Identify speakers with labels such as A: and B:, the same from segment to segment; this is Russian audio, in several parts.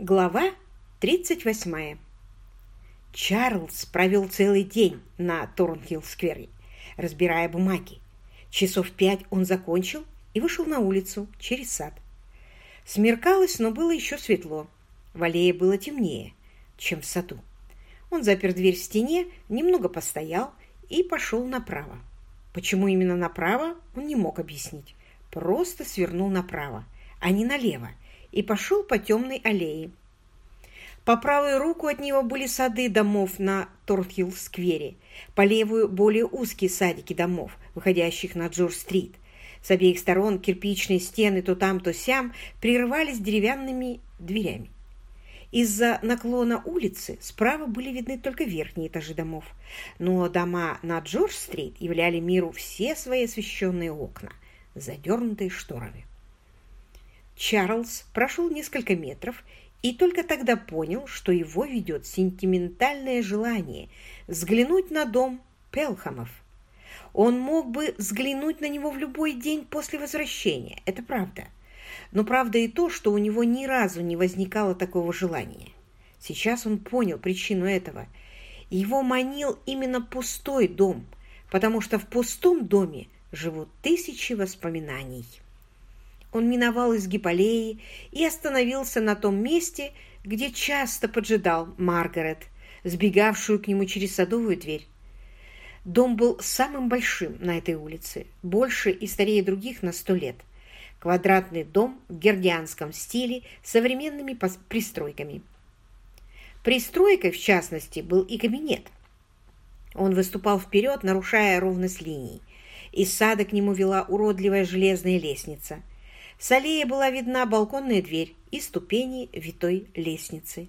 A: Глава 38. Чарльз провел целый день на Торнхилл-сквере, разбирая бумаги. Часов пять он закончил и вышел на улицу через сад. Смеркалось, но было еще светло. В аллее было темнее, чем в саду. Он запер дверь в стене, немного постоял и пошел направо. Почему именно направо, он не мог объяснить. Просто свернул направо, а не налево, и пошел по темной аллее. По правую руку от него были сады домов на Торхилл-сквере, по левую – более узкие садики домов, выходящих на Джордж-стрит. С обеих сторон кирпичные стены то там, то сям прерывались деревянными дверями. Из-за наклона улицы справа были видны только верхние этажи домов, но дома на Джордж-стрит являли миру все свои освещенные окна, задернутые шторами. Чарльз прошел несколько метров и только тогда понял, что его ведет сентиментальное желание взглянуть на дом Пелхамов. Он мог бы взглянуть на него в любой день после возвращения, это правда. Но правда и то, что у него ни разу не возникало такого желания. Сейчас он понял причину этого. Его манил именно пустой дом, потому что в пустом доме живут тысячи воспоминаний. Он миновал изгиб аллеи и остановился на том месте, где часто поджидал Маргарет, сбегавшую к нему через садовую дверь. Дом был самым большим на этой улице, больше и старее других на сто лет. Квадратный дом в гердианском стиле с современными пристройками. Пристройкой, в частности, был и кабинет. Он выступал вперед, нарушая ровность линий. Из сада к нему вела уродливая железная лестница – с аллеи была видна балконная дверь и ступени витой лестницы.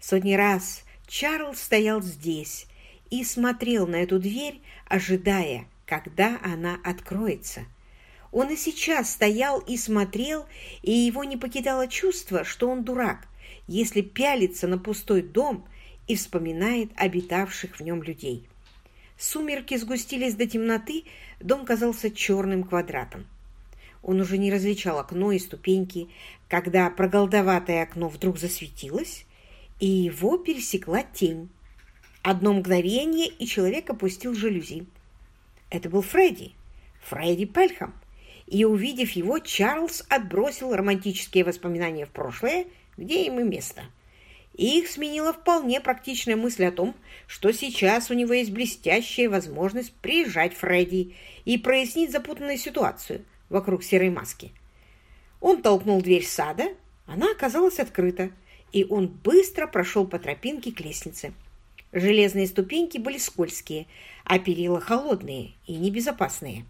A: Сотни раз Чарльз стоял здесь и смотрел на эту дверь, ожидая, когда она откроется. Он и сейчас стоял и смотрел, и его не покидало чувство, что он дурак, если пялится на пустой дом и вспоминает обитавших в нем людей. Сумерки сгустились до темноты, дом казался черным квадратом. Он уже не различал окно и ступеньки, когда проголдоватое окно вдруг засветилось, и его пересекла тень. Одно мгновение, и человек опустил жалюзи. Это был Фредди, Фредди Пельхам. И, увидев его, Чарльз отбросил романтические воспоминания в прошлое, где им и место. И их сменила вполне практичная мысль о том, что сейчас у него есть блестящая возможность приезжать Фредди и прояснить запутанную ситуацию – вокруг серой маски. Он толкнул дверь сада, она оказалась открыта, и он быстро прошел по тропинке к лестнице. Железные ступеньки были скользкие, а перила холодные и небезопасные.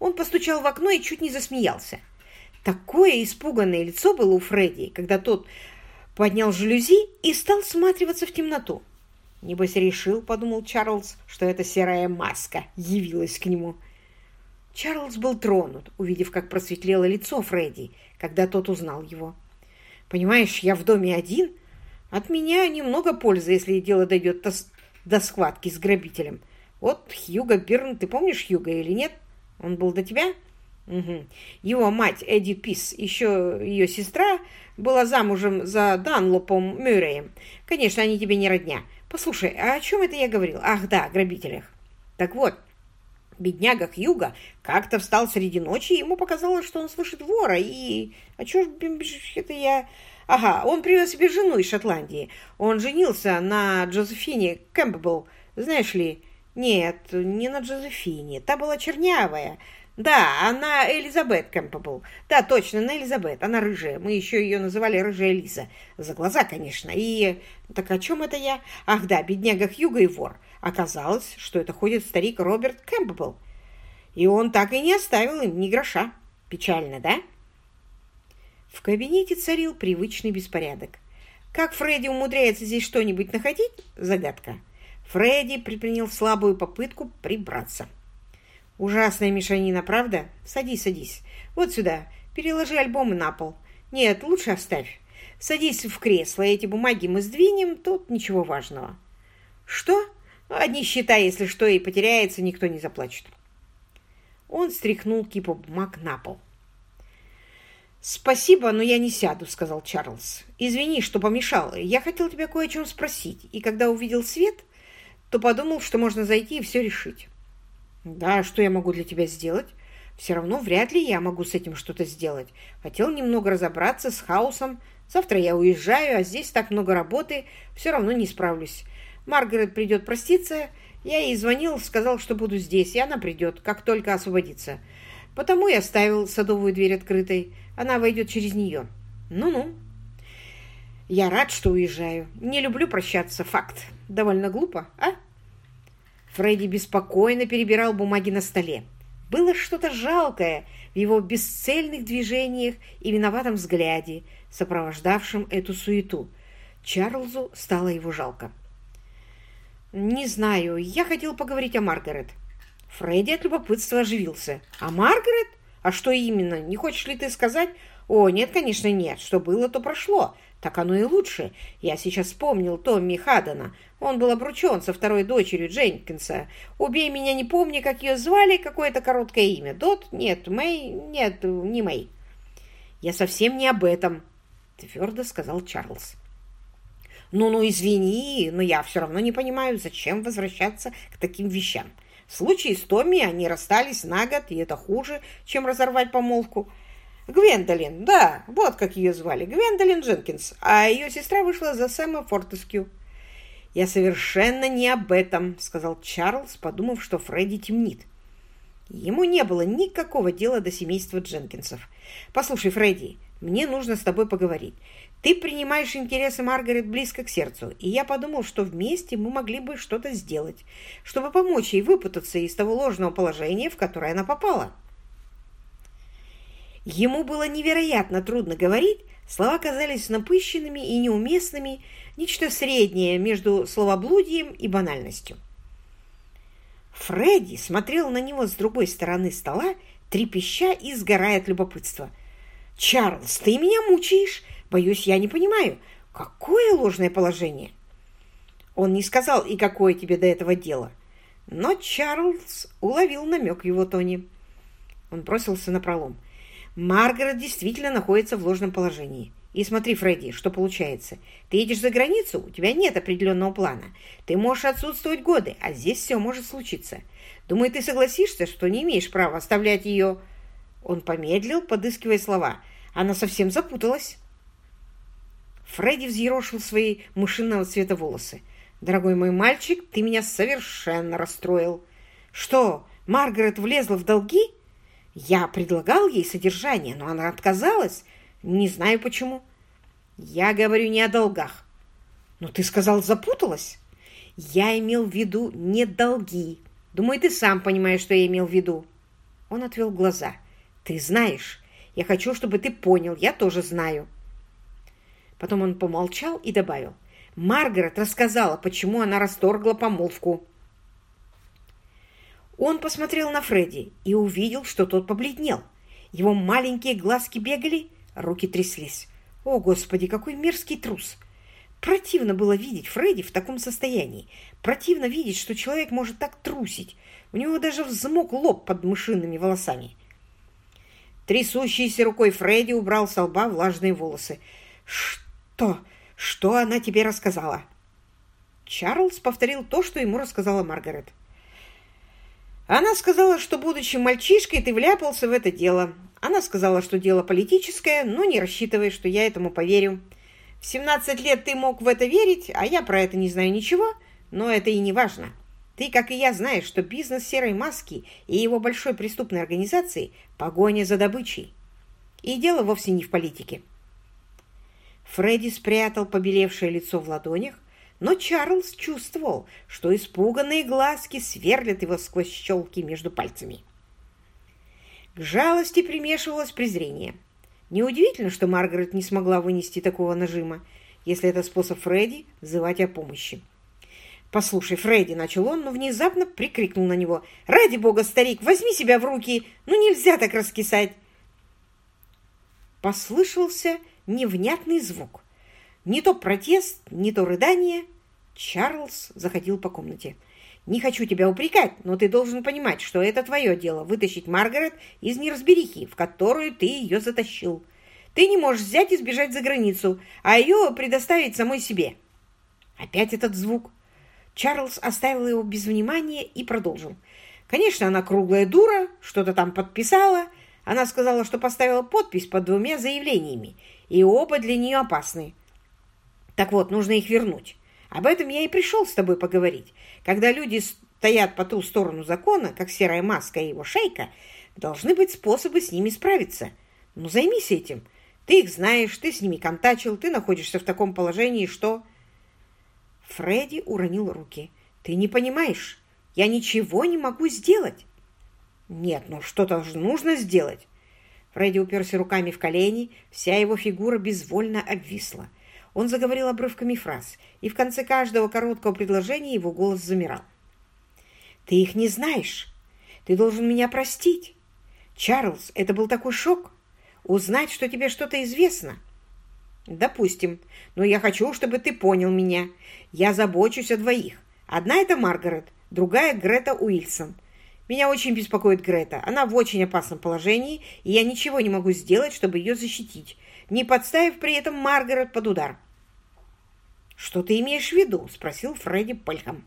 A: Он постучал в окно и чуть не засмеялся. Такое испуганное лицо было у Фредди, когда тот поднял жалюзи и стал всматриваться в темноту. «Небось решил, — подумал Чарльз, — что эта серая маска явилась к нему». Чарльз был тронут, увидев, как просветлело лицо Фредди, когда тот узнал его. «Понимаешь, я в доме один. От меня немного пользы, если дело дойдет до схватки с грабителем. Вот Хьюго Бирн, ты помнишь Хьюго или нет? Он был до тебя?» Угу. Его мать Эдди Пис, еще ее сестра, была замужем за Данлопом Мюрреем. Конечно, они тебе не родня. Послушай, а о чем это я говорил? Ах да, о грабителях. Так вот, Бедняга Хьюга как-то встал среди ночи, и ему показалось, что он слышит вора, и... А чё ж это я... Ага, он привез себе жену из Шотландии. Он женился на Джозефине Кэмпбелл, знаешь ли... Нет, не на Джозефине, та была чернявая. Да, она Элизабет Кэмпбелл. Да, точно, на Элизабет. Она рыжая. Мы еще ее называли Рыжая Лиза. За глаза, конечно. И... Так о чем это я? Ах да, бедняга Хьюга и вор. Оказалось, что это ходит старик Роберт Кэмпбелл. И он так и не оставил им ни гроша. Печально, да? В кабинете царил привычный беспорядок. Как Фредди умудряется здесь что-нибудь находить? Загадка. Фредди предпринял слабую попытку прибраться. Ужасная мешанина, правда? Садись, садись. Вот сюда. Переложи альбомы на пол. Нет, лучше оставь. Садись в кресло, эти бумаги мы сдвинем, тут ничего важного. Что? Одни счета, если что и потеряется, никто не заплачет. Он стряхнул кипу бумаг на пол. «Спасибо, но я не сяду», — сказал Чарльз. «Извини, что помешал. Я хотел тебя кое о чем спросить, и когда увидел свет, то подумал, что можно зайти и все решить». «Да, что я могу для тебя сделать?» «Все равно вряд ли я могу с этим что-то сделать. Хотел немного разобраться с хаосом. Завтра я уезжаю, а здесь так много работы, все равно не справлюсь. Маргарет придет проститься. Я ей звонил, сказал, что буду здесь, и она придет, как только освободится. Потому я оставил садовую дверь открытой. Она войдет через нее. Ну-ну. Я рад, что уезжаю. Не люблю прощаться, факт. Довольно глупо, а? Фредди беспокойно перебирал бумаги на столе. Было что-то жалкое в его бесцельных движениях и виноватом взгляде, сопровождавшем эту суету. Чарльзу стало его жалко. «Не знаю. Я хотел поговорить о Маргарет». Фредди от любопытства оживился. «А Маргарет? А что именно? Не хочешь ли ты сказать?» «О, нет, конечно, нет. Что было, то прошло. Так оно и лучше. Я сейчас вспомнил Томми Хаддена. Он был обручен со второй дочерью Дженкинса. Убей меня, не помню, как ее звали, какое-то короткое имя. Дот? Нет. Мэй? Нет, не Мэй». «Я совсем не об этом», — твердо сказал Чарльз. Ну-ну, извини, но я все равно не понимаю, зачем возвращаться к таким вещам. В случае с Томми они расстались на год, и это хуже, чем разорвать помолвку. Гвендолин, да, вот как ее звали, Гвендолин Дженкинс, а ее сестра вышла за Сэма Фортескью. «Я совершенно не об этом», — сказал Чарльз, подумав, что Фредди темнит. Ему не было никакого дела до семейства Дженкинсов. «Послушай, Фредди, мне нужно с тобой поговорить. Ты принимаешь интересы Маргарет близко к сердцу, и я подумал, что вместе мы могли бы что-то сделать, чтобы помочь ей выпутаться из того ложного положения, в которое она попала. Ему было невероятно трудно говорить, слова казались напыщенными и неуместными, нечто среднее между словоблудием и банальностью. Фредди смотрел на него с другой стороны стола, трепеща и сгорая от любопытства. «Чарльз, ты меня мучаешь!» Боюсь, я не понимаю, какое ложное положение? Он не сказал, и какое тебе до этого дело. Но Чарльз уловил намек его тоне. Он бросился на пролом. Маргарет действительно находится в ложном положении. И смотри, Фредди, что получается. Ты едешь за границу, у тебя нет определенного плана. Ты можешь отсутствовать годы, а здесь все может случиться. Думаю, ты согласишься, что не имеешь права оставлять ее... Он помедлил, подыскивая слова. Она совсем запуталась. Фредди взъерошил свои мышиного цвета волосы. «Дорогой мой мальчик, ты меня совершенно расстроил. Что, Маргарет влезла в долги? Я предлагал ей содержание, но она отказалась. Не знаю почему. Я говорю не о долгах. Но ты сказал, запуталась? Я имел в виду не долги. Думаю, ты сам понимаешь, что я имел в виду. Он отвел глаза. Ты знаешь. Я хочу, чтобы ты понял. Я тоже знаю. Потом он помолчал и добавил. Маргарет рассказала, почему она расторгла помолвку. Он посмотрел на Фредди и увидел, что тот побледнел. Его маленькие глазки бегали, руки тряслись. О, Господи, какой мерзкий трус! Противно было видеть Фредди в таком состоянии. Противно видеть, что человек может так трусить. У него даже взмок лоб под мышиными волосами. Трясущейся рукой Фредди убрал с лба влажные волосы. «Что?» «Что? Что она тебе рассказала?» Чарльз повторил то, что ему рассказала Маргарет. Она сказала, что, будучи мальчишкой, ты вляпался в это дело. Она сказала, что дело политическое, но не рассчитывай, что я этому поверю. В 17 лет ты мог в это верить, а я про это не знаю ничего, но это и не важно. Ты, как и я, знаешь, что бизнес серой маски и его большой преступной организации – погоня за добычей. И дело вовсе не в политике. Фредди спрятал побелевшее лицо в ладонях, но Чарльз чувствовал, что испуганные глазки сверлят его сквозь щелки между пальцами. К жалости примешивалось презрение. Неудивительно, что Маргарет не смогла вынести такого нажима, если это способ Фредди взывать о помощи. «Послушай, Фредди», — начал он, но внезапно прикрикнул на него. «Ради бога, старик, возьми себя в руки! Ну нельзя так раскисать!» Послышался невнятный звук. Не то протест, не то рыдание. Чарльз заходил по комнате. «Не хочу тебя упрекать, но ты должен понимать, что это твое дело — вытащить Маргарет из неразберихи, в которую ты ее затащил. Ты не можешь взять и сбежать за границу, а ее предоставить самой себе. Опять этот звук. Чарльз оставил его без внимания и продолжил. Конечно, она круглая дура, что-то там подписала. Она сказала, что поставила подпись под двумя заявлениями, и оба для нее опасны. Так вот, нужно их вернуть. Об этом я и пришел с тобой поговорить. Когда люди стоят по ту сторону закона, как серая маска и его шейка, должны быть способы с ними справиться. Ну, займись этим. Ты их знаешь, ты с ними контачил, ты находишься в таком положении, что... Фредди уронил руки. Ты не понимаешь, я ничего не могу сделать. Нет, ну что-то же нужно сделать. Фредди уперся руками в колени, вся его фигура безвольно обвисла. Он заговорил обрывками фраз, и в конце каждого короткого предложения его голос замирал. «Ты их не знаешь. Ты должен меня простить. Чарльз, это был такой шок. Узнать, что тебе что-то известно». «Допустим. Но я хочу, чтобы ты понял меня. Я забочусь о двоих. Одна — это Маргарет, другая — Грета Уильсон. Меня очень беспокоит Грета. Она в очень опасном положении, и я ничего не могу сделать, чтобы ее защитить, не подставив при этом Маргарет под удар». «Что ты имеешь в виду?» – спросил Фредди Пельхам.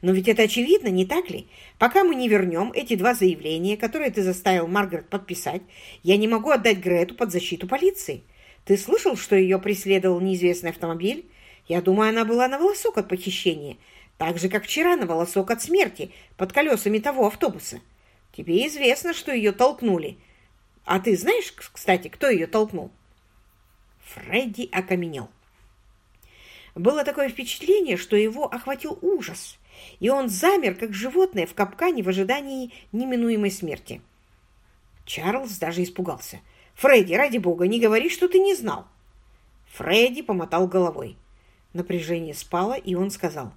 A: «Но ведь это очевидно, не так ли? Пока мы не вернем эти два заявления, которые ты заставил Маргарет подписать, я не могу отдать Грету под защиту полиции. Ты слышал, что ее преследовал неизвестный автомобиль? Я думаю, она была на волосок от похищения, так же, как вчера на волосок от смерти под колесами того автобуса. Тебе известно, что ее толкнули. А ты знаешь, кстати, кто ее толкнул?» Фредди окаменел. Было такое впечатление, что его охватил ужас, и он замер, как животное в капкане в ожидании неминуемой смерти. Чарльз даже испугался. «Фредди, ради бога, не говори, что ты не знал!» Фредди помотал головой. Напряжение спало, и он сказал.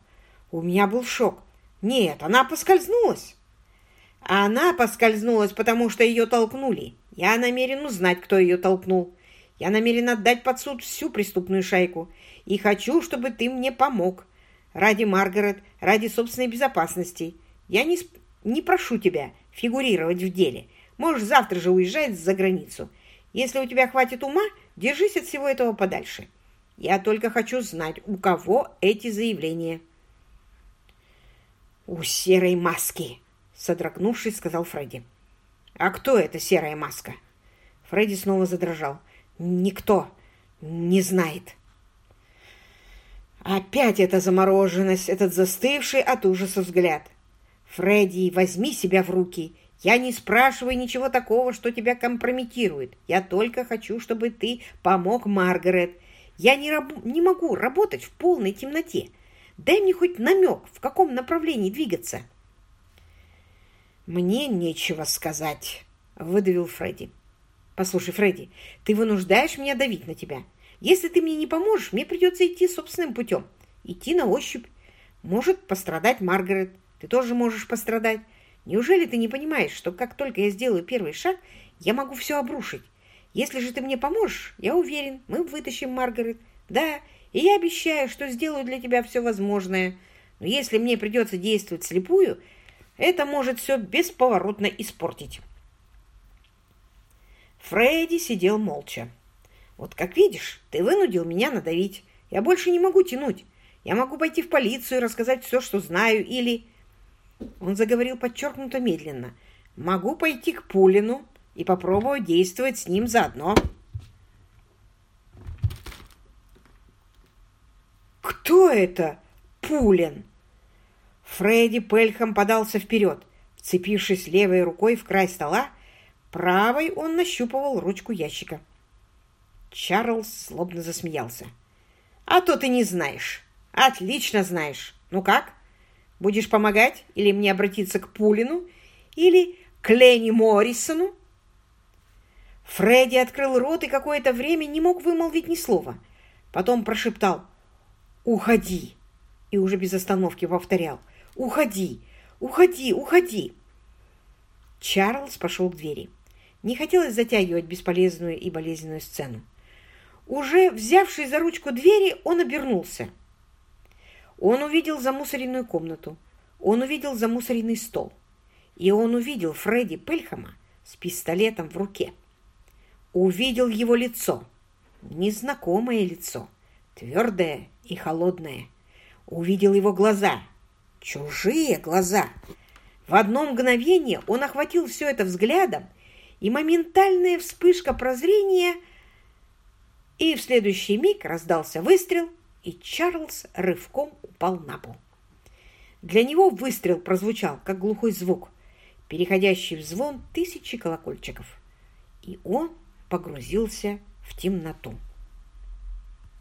A: «У меня был шок. Нет, она поскользнулась!» «Она поскользнулась, потому что ее толкнули. Я намерен узнать, кто ее толкнул. Я намерен отдать под суд всю преступную шайку и хочу, чтобы ты мне помог. Ради Маргарет, ради собственной безопасности. Я не, не прошу тебя фигурировать в деле. Можешь завтра же уезжать за границу. Если у тебя хватит ума, держись от всего этого подальше. Я только хочу знать, у кого эти заявления. «У серой маски!» — содрогнувшись, сказал Фредди. «А кто эта серая маска?» Фредди снова задрожал. «Никто не знает». Опять эта замороженность, этот застывший от ужаса взгляд. «Фредди, возьми себя в руки. Я не спрашиваю ничего такого, что тебя компрометирует. Я только хочу, чтобы ты помог Маргарет. Я не, раб не могу работать в полной темноте. Дай мне хоть намек, в каком направлении двигаться». «Мне нечего сказать», — выдавил Фредди. «Послушай, Фредди, ты вынуждаешь меня давить на тебя. Если ты мне не поможешь, мне придется идти собственным путем. Идти на ощупь. Может пострадать Маргарет. Ты тоже можешь пострадать. Неужели ты не понимаешь, что как только я сделаю первый шаг, я могу все обрушить? Если же ты мне поможешь, я уверен, мы вытащим Маргарет. Да, и я обещаю, что сделаю для тебя все возможное. Но если мне придется действовать слепую, это может все бесповоротно испортить. Фредди сидел молча. Вот как видишь, ты вынудил меня надавить. Я больше не могу тянуть. Я могу пойти в полицию и рассказать все, что знаю, или...» Он заговорил подчеркнуто медленно. «Могу пойти к Пулину и попробовать действовать с ним заодно». «Кто это? Пулин?» Фредди Пельхам подался вперед. Вцепившись левой рукой в край стола, правой он нащупывал ручку ящика. Чарльз злобно засмеялся. «А то ты не знаешь. Отлично знаешь. Ну как? Будешь помогать? Или мне обратиться к Пулину? Или к Ленни Моррисону?» Фредди открыл рот и какое-то время не мог вымолвить ни слова. Потом прошептал «Уходи!» и уже без остановки повторял «Уходи! Уходи! Уходи!» Чарльз пошел к двери. Не хотелось затягивать бесполезную и болезненную сцену. Уже взявший за ручку двери, он обернулся. Он увидел замусоренную комнату. Он увидел замусоренный стол. И он увидел Фредди Пельхама с пистолетом в руке. увидел его лицо. Незнакомое лицо, твердое и холодное. Увидел его глаза, чужие глаза. В одно мгновение он охватил все это взглядом, и моментальная вспышка прозрения, и в следующий миг раздался выстрел, и Чарльз рывком упал на пол. Для него выстрел прозвучал, как глухой звук, переходящий в звон тысячи колокольчиков, и он погрузился в темноту.